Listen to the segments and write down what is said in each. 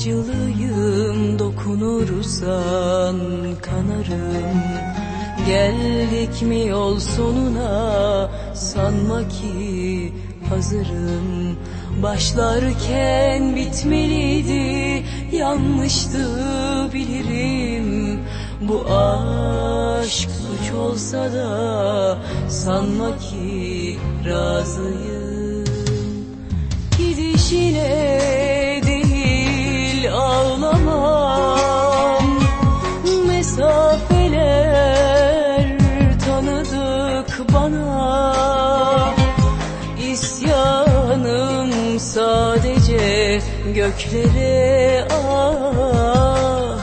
acılıyım dokunursan kanarım. Geldik mi yol sonuna sanma ki hazırım. Başlarken bitmeliydi yanlıştı bilirim. Bu aşk suç olsa da sanma ki razıyım. Gidişine İsyanım sadece göklere ah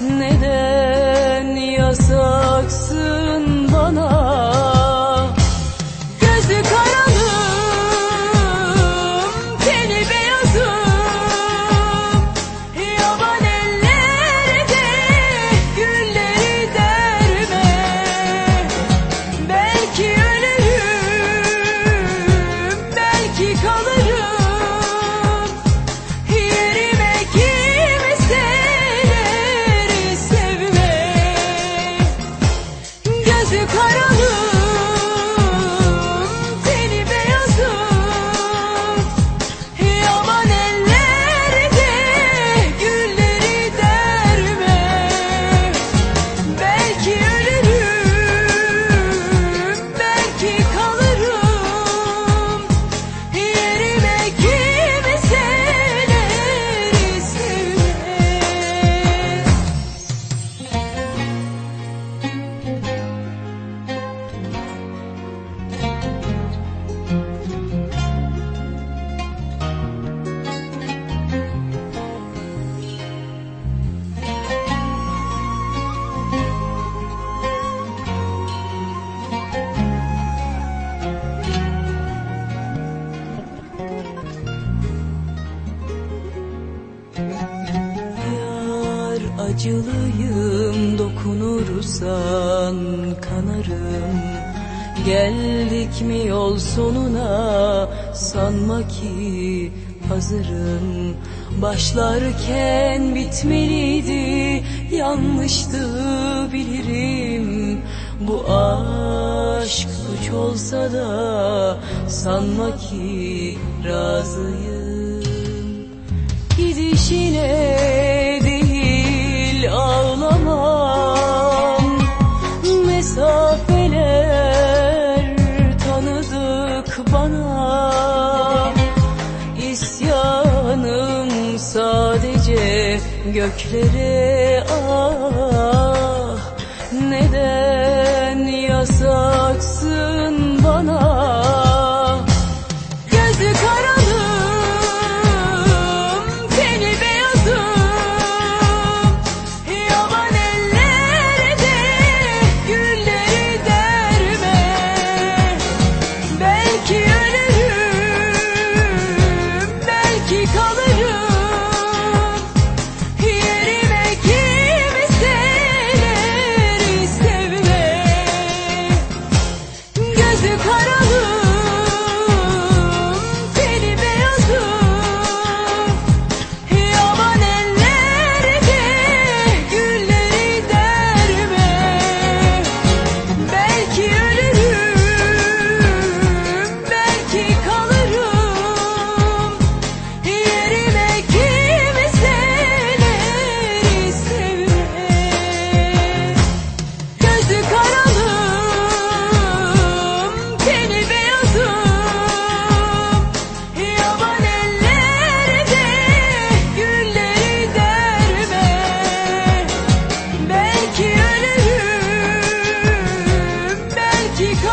Neden yasaksın 最快乐 acılıyım dokunursan kanarım. Geldik mi yol sonuna sanma ki hazırım. Başlarken bitmeliydi yanlıştı bilirim. Bu aşk suç olsa da sanma ki razıyım. Gidişine Mesafeler tanıdık bana. İsyanım sadece göklere ah. Neden yasaksın bana Chico.